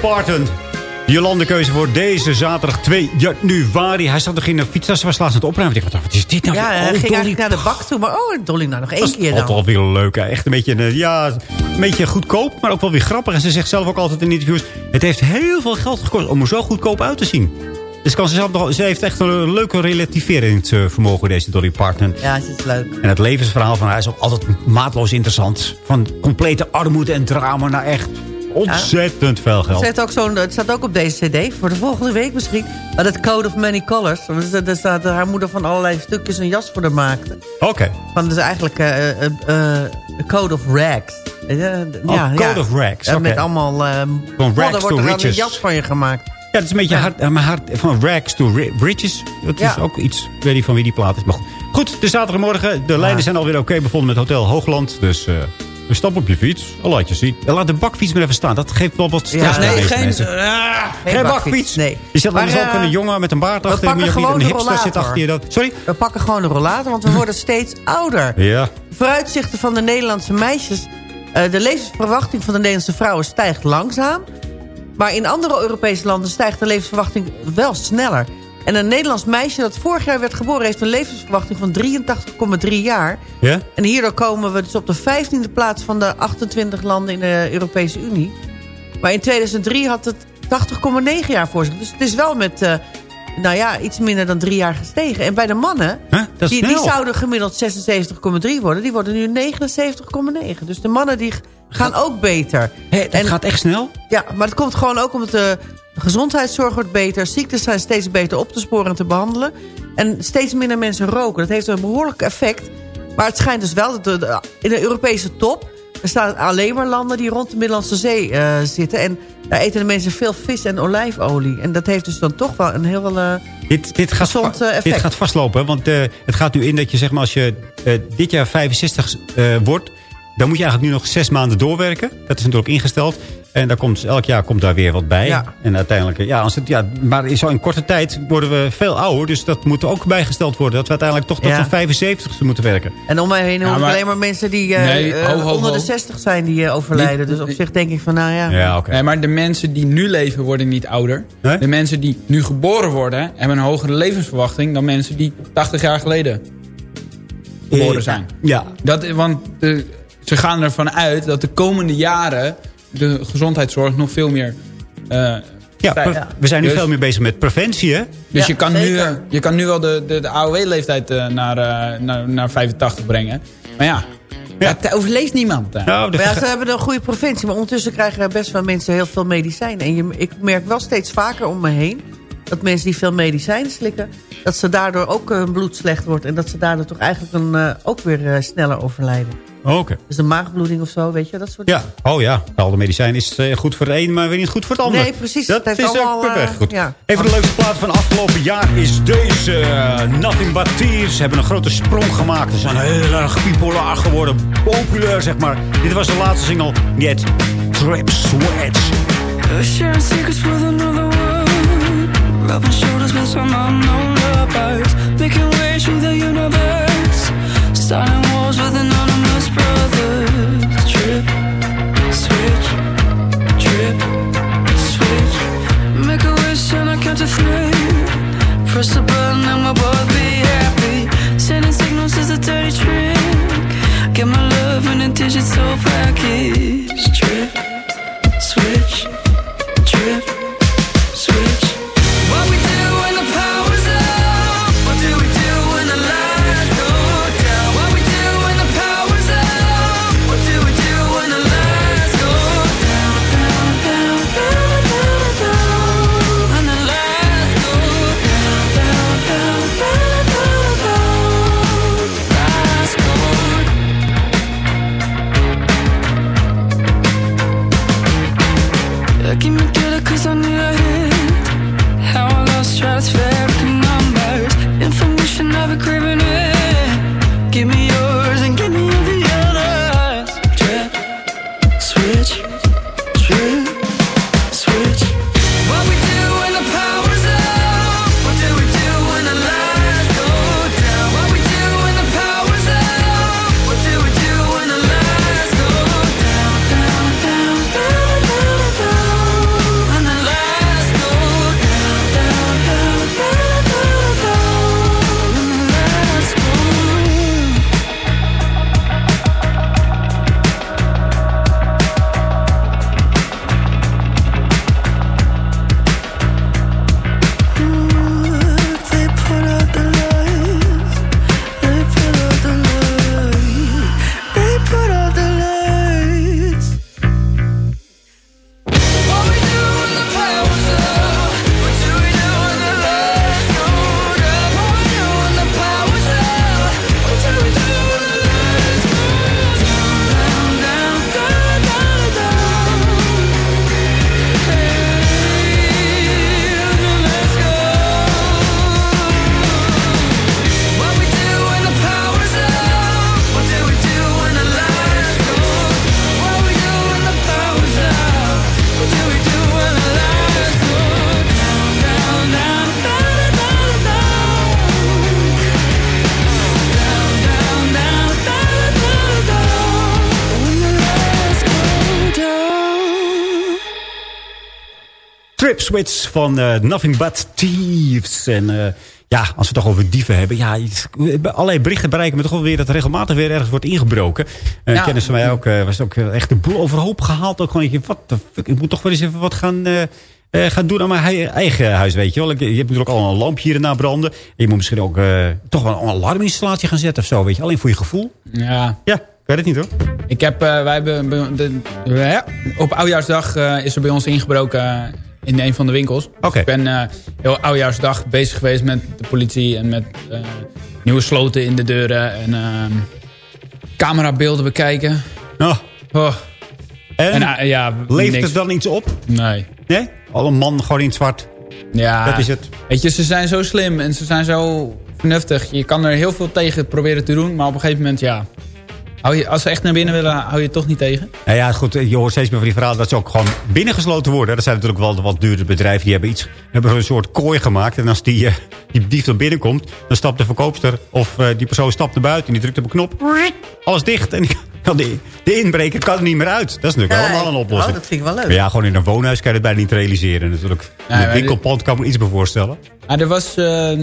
Parton. De Jolande-keuze voor deze zaterdag 2 januari. Hij zat nog in een fietstas, was laatst aan het opruimen. Ik dacht, wat is dit nou? Ja, hij Oh, ging Dolly. eigenlijk naar de bak toe. Maar oh, Dolly, nou nog één keer Altijd dan. wel weer leuk. hè. Echt een beetje, een, ja, een beetje goedkoop, maar ook wel weer grappig. En ze zegt zelf ook altijd in interviews... het heeft heel veel geld gekost om er zo goedkoop uit te zien. Dus kan ze, zelf nog, ze heeft echt een leuke relativeringsvermogen, deze Dolly Parton. Ja, het is leuk. En het levensverhaal van haar is ook altijd maatloos interessant. Van complete armoede en drama naar echt ontzettend veel Ze geld. heeft ook het staat ook op deze cd, voor de volgende week misschien. Maar het Code of Many Colors. Daar staat haar moeder van allerlei stukjes een jas voor haar maakte. Oké. Van, dus eigenlijk A Code of Rags. Eh, Oh, Code of Rags, Ja, Met allemaal From rags wordt er een jas van je gemaakt. Ja, het is een beetje hard, maar hard, van rags to ri- riches. Dat Ja. is ook iets, ik weet niet van wie die plaat is. Maar goed, goed de zaterdagmorgen. De lijnen zijn alweer oké bevonden met Hotel Hoogland. Dus we stappen op je fiets. Al laat je zien. En laat de bakfiets maar even staan. Dat geeft wel wat stress nee, deze geen- mensen. geen bakfiets. Nee. Je zit Maar, ook eh, een jongen met een baard achter. Je een hipster zit achter je. Dat, sorry? We pakken gewoon de rollator, want we worden steeds ouder. Ja. Vooruitzichten van de Nederlandse meisjes... eh, de levensverwachting van de Nederlandse vrouwen stijgt langzaam. Maar in andere Europese landen stijgt de levensverwachting wel sneller. En een Nederlands meisje dat vorig jaar werd geboren... heeft een levensverwachting van 83,3 jaar. Ja? En hierdoor komen we dus op de 15e plaats van de 28 landen in de Europese Unie. Maar in 2003 had het 80,9 jaar voor zich. Dus het is wel met, eh, nou ja, iets minder dan drie jaar gestegen. En bij de mannen, Huh? Die, zouden gemiddeld 76,3 worden. Die worden nu 79,9. Dus de mannen die gaan ook beter. Dat gaat echt snel? Ja, maar het komt gewoon ook omdat de gezondheidszorg wordt beter. Ziektes zijn steeds beter op te sporen en te behandelen. En steeds minder mensen roken. Dat heeft een behoorlijk effect. Maar het schijnt dus wel dat de, de- in de Europese top... er staan alleen maar landen die rond de Middellandse Zee eh, zitten. En daar eten de mensen veel vis en olijfolie. En dat heeft dus dan toch wel een heel... eh, Dit, dit, gaat, Gezond, eh, effect. dit gaat vastlopen. Want het gaat nu in dat je, zeg maar, als je dit jaar 65 eh, wordt... dan moet je eigenlijk nu nog zes maanden doorwerken. Dat is natuurlijk ingesteld. En daar komt, elk jaar komt daar weer wat bij. Ja. En uiteindelijk, ja, als het, ja, maar in zo'n korte tijd worden we veel ouder. Dus dat moet ook bijgesteld worden. Dat we uiteindelijk toch tot Ja. de 75 moeten werken. En om mij heen hoor Ja, ik maar- alleen maar mensen die eh, Nee, eh, ho, ho, onder ho. de 60 zijn die eh, overlijden. Dus op zich denk ik van, nou ja... Ja, oké. Nee, maar de mensen die nu leven worden niet ouder. Nee? De mensen die nu geboren worden... hebben een hogere levensverwachting... dan mensen die 80 jaar geleden geboren zijn. Ja, Dat, want de, ze gaan ervan uit dat de komende jaren... de gezondheidszorg nog veel meer... eh, ja, we zijn nu Dus- veel meer bezig met preventie, hè? Dus Ja, je, kan nu, zeker. eh, je kan nu wel de, de, de AOW-leeftijd eh, naar, naar, naar 85 brengen. Maar ja, ja. overleeft niemand. Nou, ja, ze hebben een goede preventie. Maar ondertussen krijgen er best wel mensen heel veel medicijnen. En je, ik merk wel steeds vaker om me heen... dat mensen die veel medicijnen slikken... dat ze daardoor ook hun bloed slecht wordt. En dat ze daardoor toch eigenlijk een, eh, ook weer sneller overlijden. Oké. Dus een maagbloeding of zo, weet je, dat soort Ja, oh ja. Al de medicijn is eh, goed voor het een, maar weer niet goed voor het ander. Nee, precies. Dat Het heeft is ook allemaal, eh, perfect goed. ja. Even de leukste plaat van afgelopen jaar is deze. eh, Nothing But Tears. Ze hebben een grote sprong gemaakt. Ze zijn heel erg bipolair geworden. Populair, zeg maar. Dit was de laatste single. Get Trip Sweat. Sharing secrets with another world. Rubbing shoulders with some unknown lovers. Making ways through the universe. Starting wars with anonymous 23. Press the button and we'll both be happy. Sending signals is a dirty trick. Get my love in a digital package. Trip, switch. Switch van eh, Nothing But Thieves. En eh, ja, als we het toch over dieven hebben. Ja, iets- allerlei berichten bereiken me toch wel weer dat er regelmatig weer ergens wordt ingebroken. Eh Ja. Kennis van mij ook, eh, was ook eh, echt de boel overhoop gehaald. Ook gewoon, ik, wat de fuck, ik moet toch wel eens even wat gaan... eh, eh, gaan doen aan mijn eigen huis, weet je wel. Ik- Je hebt natuurlijk al een lampje hier en daar branden. En je moet misschien ook eh, toch wel een alarminstallatie gaan zetten of zo, weet je. Alleen voor je gevoel. Ja. Ja, ik weet het niet hoor. Ik heb, eh, wij hebben, be- de, ja, op Oudjaarsdag eh, is er bij ons ingebroken eh, in een van de winkels. Oké. Ik ben eh, heel Oudjaarsdag bezig geweest met de politie en met eh, nieuwe sloten in de deuren en ehm, camerabeelden bekijken. Oh. Oh. En, eh, ja, leeft niks. er dan iets op? Nee. Nee? Al een man gewoon in het zwart. Ja, Dat is het. Weet je, ze zijn zo slim en ze zijn zo vernuftig. Je kan er heel veel tegen proberen te doen, maar op een gegeven moment, ja... Hou je, als ze echt naar binnen willen, hou je het toch niet tegen. Nou ja, goed, je hoort steeds meer van die verhalen dat ze ook gewoon binnengesloten worden. Dat zijn natuurlijk wel de wat duurdere bedrijven. Die hebben iets, hebben een soort kooi gemaakt. En als die, eh, die dief dan binnenkomt, dan stapt de verkoopster of eh, die persoon stapt naar buiten. En die drukt op een knop. Alles dicht. En die kan de, de inbreker kan er niet meer uit. Dat is natuurlijk Nee. wel een oplossing. Oh, dat vind ik wel leuk. Maar ja, gewoon in een woonhuis kan je het bijna niet realiseren natuurlijk. In een winkelpand kan ik me iets bij voorstellen. Maar er was, eh,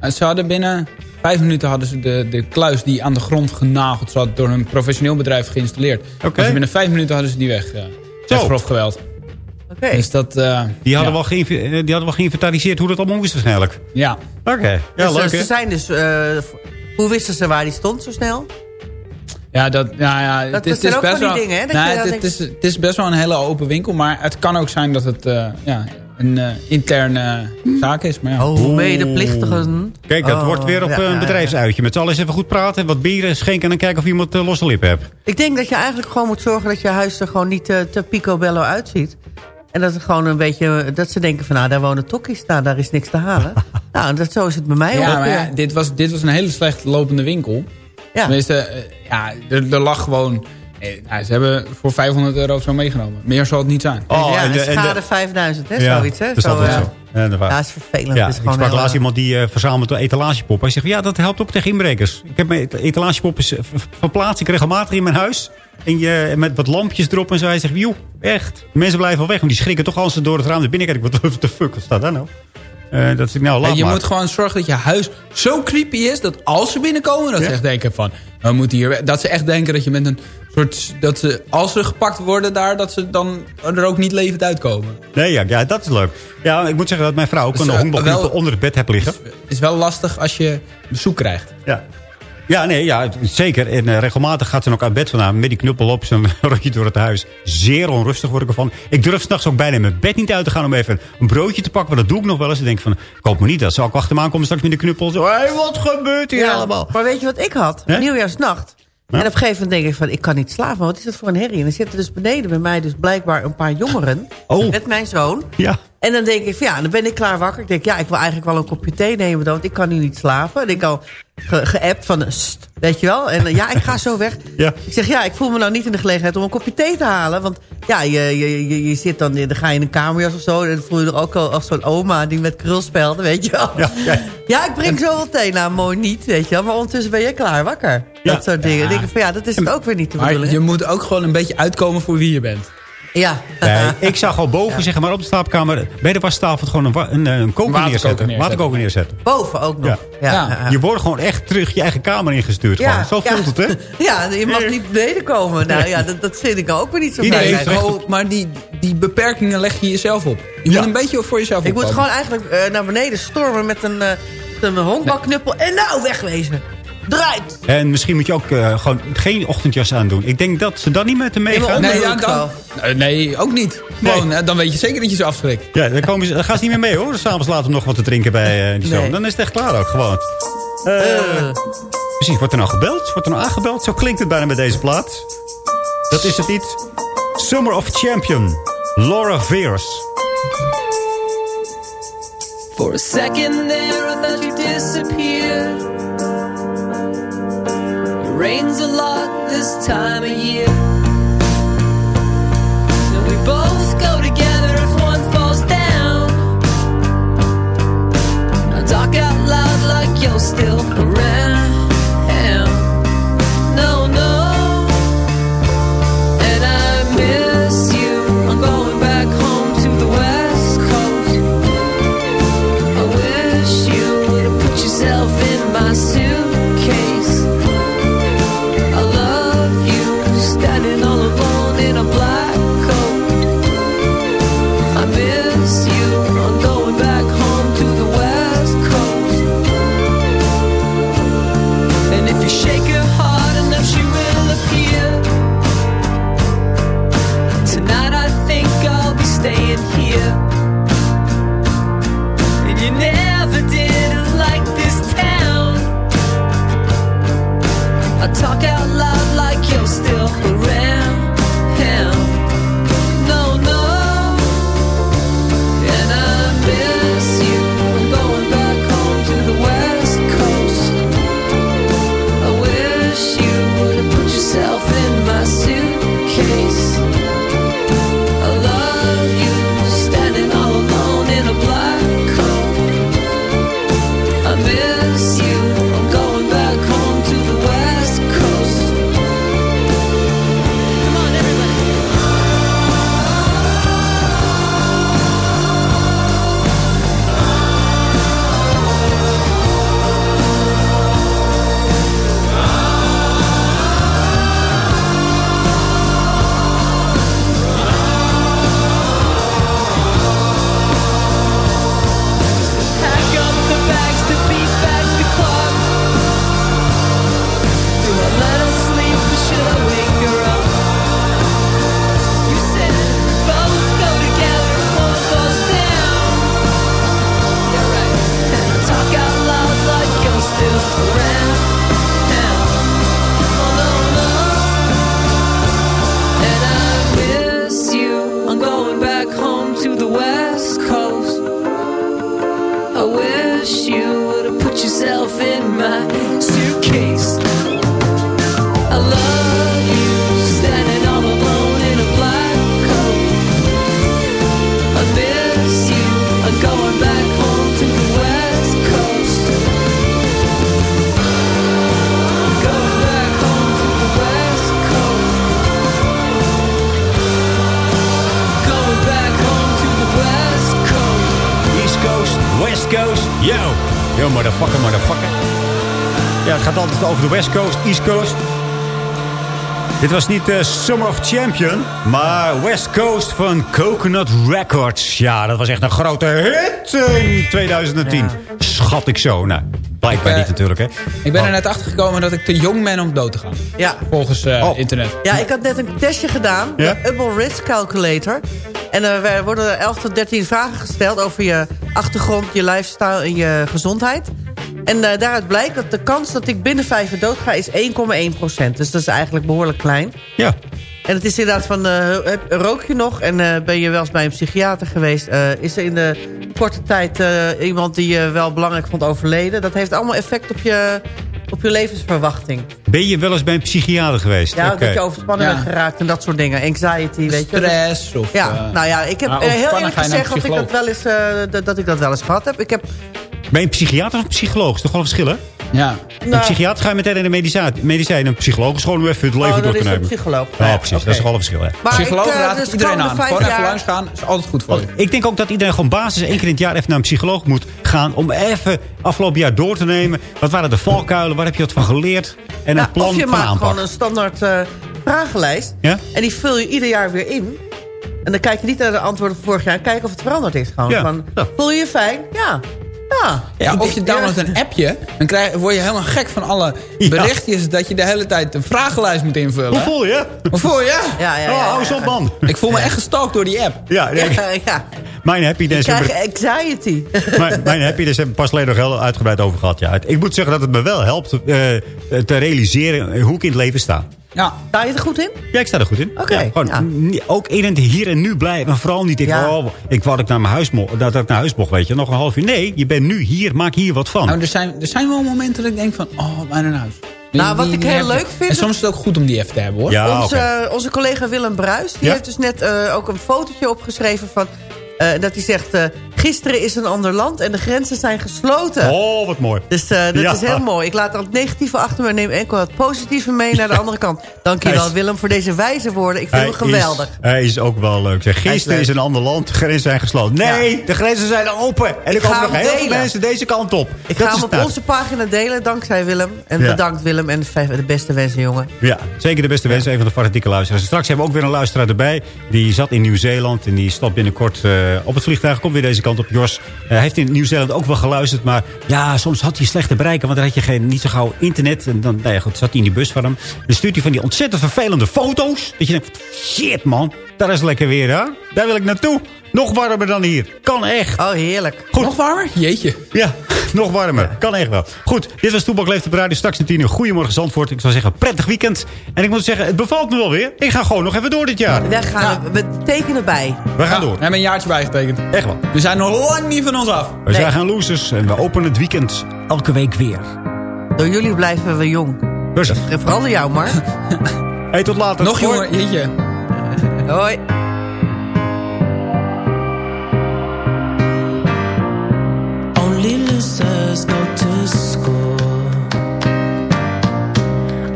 ze hadden binnen vijf minuten hadden ze de, de kluis die aan de grond genageld zat door een professioneel bedrijf geïnstalleerd. Oké. Dus binnen vijf minuten hadden ze die weg. eh Zo. Echt grof geweld. Oké. Dus dat, eh, Die hadden, ja. wel eh, die hadden wel geïnventariseerd hoe dat allemaal moest waarschijnlijk. Ja. Oké, ja Dus, eh, leuk ze zijn dus... eh, hoe wisten ze waar die stond zo snel? Ja, dat, ja, ja, Dat- het dat is, zijn het ook is best van die wel, dingen, hè, dat Nou, je het, denkt- is, het is best wel een hele open winkel, maar het kan ook zijn dat het eh, ja, een eh, interne zaak is. Maar ja. Oh, medeplichtigen. Kijk, het Oh, wordt weer op ja, eh, een bedrijfsuitje. Met z'n allen eens even goed praten, wat bieren schenken... en dan kijken of iemand eh, losse lippen hebt. Ik denk dat je eigenlijk gewoon moet zorgen dat je huis er gewoon niet te, te picobello uitziet. En dat het gewoon een beetje, dat ze denken van nou, daar wonen tokkies, nou, daar is niks te halen. nou, dat, zo is het bij mij Ja, ook. maar ja, eh. dit, was, dit was een hele slecht lopende winkel. Ja. Tenminste, eh, ja, er, er lag gewoon... eh, nou, ze hebben voor 500 euro of zo meegenomen. Meer zal het niet zijn. Oh, ja, en de- en de- schade 5000, hè, Ja, zoiets, hè? dat is Zo, altijd zo. Ja, dat. Ja, is vervelend. Ja, is ik sprak laatst eh, iemand die eh, verzamelt etalagepoppen. Hij zegt, ja, dat helpt ook tegen inbrekers. Ik heb mijn etalagepoppen ver- verplaatst ik regelmatig in mijn huis. En je, met wat lampjes erop en zo. Hij zegt, joh, echt. De mensen blijven wel weg, want die schrikken toch als ze door het raam naar binnen kijken. Wat de fuck, wat staat daar nou? Eh, dat ik nou laat En je maar. moet gewoon zorgen dat je huis zo creepy is... dat als ze binnenkomen, dat ze echt denken van... We moeten hier, dat ze echt denken dat je met een soort... dat ze, als ze gepakt worden daar... dat ze dan er ook niet levend uitkomen. Nee, ja, ja, dat is leuk. Ja, ik moet zeggen dat mijn vrouw ook Dus, een eh, wel- onder het bed heeft liggen. is wel lastig als je bezoek krijgt. Ja. Ja, nee, ja, zeker. En eh, regelmatig gaat ze ook uit bed vandaan met die knuppel op. Zo'n rondje door het huis. Zeer onrustig word ik ervan. Ik durf s'nachts ook bijna in mijn bed niet uit te gaan om even een broodje te pakken. Maar dat doe ik nog wel eens. Ik denk van, ik hoop me niet dat ze ook achter me aankomen straks met de knuppel. Zo, hé, wat gebeurt hier Ja, allemaal? Maar weet je wat ik had? Nieuwjaarsnacht. En op een gegeven moment denk ik van, ik kan niet slapen. Wat is dat voor een herrie? En er zitten dus beneden bij mij dus blijkbaar een paar jongeren. Oh. Met mijn zoon. Ja. En dan denk ik van, ja, dan ben ik klaar wakker. Ik denk, ja, ik wil eigenlijk wel een kopje thee nemen. Want ik kan nu niet slapen. En ik al ge- geappt van, st, weet je wel. En eh, ja, ik ga zo weg. Ja. Ik zeg, ja, ik voel me nou niet in de gelegenheid om een kopje thee te halen. Want ja, je, je, je, je zit dan, dan ga je in een kamerjas of zo. En dan voel je er ook al als zo'n oma die met krul speelde, weet je wel. Ja, ja. Ja, ik breng zo wel thee. Nou, mooi niet, weet je wel. Maar ondertussen ben je klaar wakker. Ja. Dat soort dingen. Ja. Dan denk ik van, ja, dat is het ook weer niet de Maar bedoeling. je moet ook gewoon een beetje uitkomen voor wie je bent. Ja. Nee, ik zag al boven, zeg maar, op de slaapkamer... bij de wastafel gewoon een, een, eh, een koker Waterkoker neerzetten. neerzetten. Waterkoker neerzetten. Boven ook nog. Ja. Ja. Ja. Ja. Je wordt gewoon echt terug je eigen kamer ingestuurd. Ja, gewoon. Zo ja. voelt het, hè? Ja, je mag niet beneden komen. Nou ja, dat, dat vind ik ook weer niet zo Iedereen fijn. op- Oh, maar die, die beperkingen leg je jezelf op. Je Ja. moet een beetje voor jezelf Ik moet gewoon eigenlijk eh, naar beneden stormen met een, met een honkbalknuppel. En nou, wegwezen. Draait. En misschien moet je ook eh, gewoon geen ochtendjas aandoen. Ik denk dat ze dan niet met hem meegaan. Nee, ja, dan, wel. Nee, nee, ook niet. Gewoon, hè, dan weet je zeker dat je ze afschrikt. Ja, dan, komen ze, dan gaan ze niet meer mee hoor. S'avonds laten we nog wat te drinken bij eh, die zoon. Nee. Dan is het echt klaar ook gewoon. Eh, Eh, Precies, wordt er nou gebeld? Wordt er nou aangebeld? Zo klinkt het bijna met deze plaat. Dat is het niet. Summer of Champion. Laura Veers. For a second there, I thought you disappeared. Rains a lot this time of year. And we both go together if one falls down. I talk out loud like you're still around. Soon. Dit was niet de Summer of Champion, maar West Coast van Coconut Records. Ja, dat was echt een grote hit in 2010. Schat ik zo. Nou, blijkbaar Ik, eh, niet natuurlijk, hè. Ik ben Oh. er net achter gekomen dat ik te jong ben om dood te gaan. Ja. Volgens eh, internet. Ja, ik had net een testje gedaan. Ja? De Hubble Risk Calculator. En er worden 11 tot 13 vragen gesteld over je achtergrond, je lifestyle en je gezondheid. En eh, daaruit blijkt dat de kans dat ik binnen vijf jaar dood ga is 1,1 procent. Dus dat is eigenlijk behoorlijk klein. Ja. En het is inderdaad van, eh, heb- rook je nog en eh, ben je wel eens bij een psychiater geweest? Eh, is er in de korte tijd eh, iemand die je wel belangrijk vond overleden? Dat heeft allemaal effect op je, op je levensverwachting. Ben je wel eens bij een psychiater geweest? Ja, dat je overspannen Ja. bent geraakt en dat soort dingen. Anxiety, weet je. Stress of... Ja, nou ja, ik heb heel eerlijk gezegd dat ik dat, wel eens, eh, dat, dat ik dat wel eens gehad heb. Ik heb Ben je een psychiater of een psycholoog? Is toch wel een verschil, hè? Ja. Een Nou- psychiater ga je meteen in de medicijn. medicijn. Een psycholoog is gewoon om even het leven Oh, door dat te nemen. psycholoog. Ja, Ja, precies. Dat is wel een verschil, hè? Maar Psycholoog ik, dus iedereen aan. Gewoon even jaar- langs gaan, is altijd goed voor je. Ik denk ook dat iedereen gewoon basis één keer in het jaar even naar een psycholoog moet gaan. Om even afgelopen jaar door te nemen. Wat waren de valkuilen? Waar heb je wat van geleerd? En een Ja, plan of je maakt aanpak. gewoon een standaard eh, vragenlijst. Ja? En die vul je ieder jaar weer in. En dan kijk je niet naar de antwoorden van vorig jaar. Kijk of het veranderd is. Gewoon. Ja. Van, voel je je fijn? Ja. Ja. Ja, of je downloadt een appje, dan krijg, word je helemaal gek van alle berichtjes dat je de hele tijd een vragenlijst moet invullen. Hoe voel je? Hoe voel je? Ja, ja, ja, Oh, hou eens op, man. Ik voel me echt gestalkt door die app. Ja, Ja, ja. mijn Je happiness... krijgt hebben- anxiety. mijn, mijn happiness hebben we pas geleden nog heel uitgebreid over gehad. Ja. Ik moet zeggen dat het me wel helpt eh, te realiseren hoe ik in het leven sta. Ja. Sta je er goed in? Ja, ik sta er goed in. Oké, Ja, ja. Ook in het hier en nu blijven. Maar vooral niet, ik, Ja. oh, ik wou dat ik naar mijn huis mocht. Dat ik naar huis mocht, weet je. Nog een half uur. Nee, je bent nu hier. Maak hier wat van. Nou, er, zijn, er zijn wel momenten dat ik denk van, oh, bijna naar huis. Die- Nou, wat die- ik die heel leuk vind- En soms is het ook goed om die even te hebben, hoor. Ja, onze, onze collega Willem Bruis die Ja? heeft dus net eh, ook een fotootje opgeschreven van... eh, dat hij zegt, eh, gisteren is een ander land en de grenzen zijn gesloten. Oh, wat mooi. Dus eh, dat Ja. is heel mooi. Ik laat al het negatieve achter me en neem enkel het positieve mee naar de andere kant. Dankjewel is- Willem voor deze wijze woorden. Ik vind hem geweldig. Is, hij is ook wel leuk. Zeg, gisteren is, een ander land. De grenzen zijn gesloten. Nee, de grenzen zijn open. En er Ik komen nog heel veel mensen deze kant op. Ik Dat ga hem op nou- onze pagina delen, dankzij Willem. En bedankt Willem en de beste wensen, jongen. Ja, zeker de beste wensen. Een van de fanatieke luisteraars. Straks hebben we ook weer een luisteraar erbij. Die zat in Nieuw-Zeeland. En die stapt binnenkort op het vliegtuig. Komt weer deze kant op. Jos Hij heeft in Nieuw-Zeeland ook wel geluisterd. Maar ja, soms had hij slechte bereiken. Want dan had je geen, niet zo gauw internet. En dan nou ja, goed, zat hij in die bus van hem. Dan stuurt hij van die ontzettend vervelende foto's. Dat je denkt, shit man. Daar is lekker weer, hè? Daar wil ik naartoe. Nog warmer dan hier. Kan echt. Oh, heerlijk. Goed. Nog warmer? Jeetje. Ja, nog warmer. Kan echt wel. Goed, dit was Toebak Leeft op Radio. Straks in 10 uur. Goedemorgen Zandvoort. Ik zou zeggen, prettig weekend. En ik moet zeggen, het bevalt me wel weer. Ik ga gewoon nog even door dit jaar. We, gaan, we tekenen bij. We gaan door. We hebben een jaartje bijgetekend. Echt wel. We zijn nog lang niet van ons af. We zijn gaan losers en we openen het weekend elke week weer. Door jullie blijven we jong. Rustig. En vooral door jou, maar. Hey, tot later. Nog jonger, jeetje. Hoi. Only losers go to school.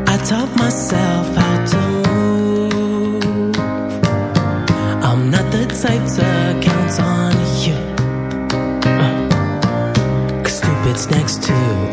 I taught myself how to move. I'm not the type to count on you. Uh, stupid's next to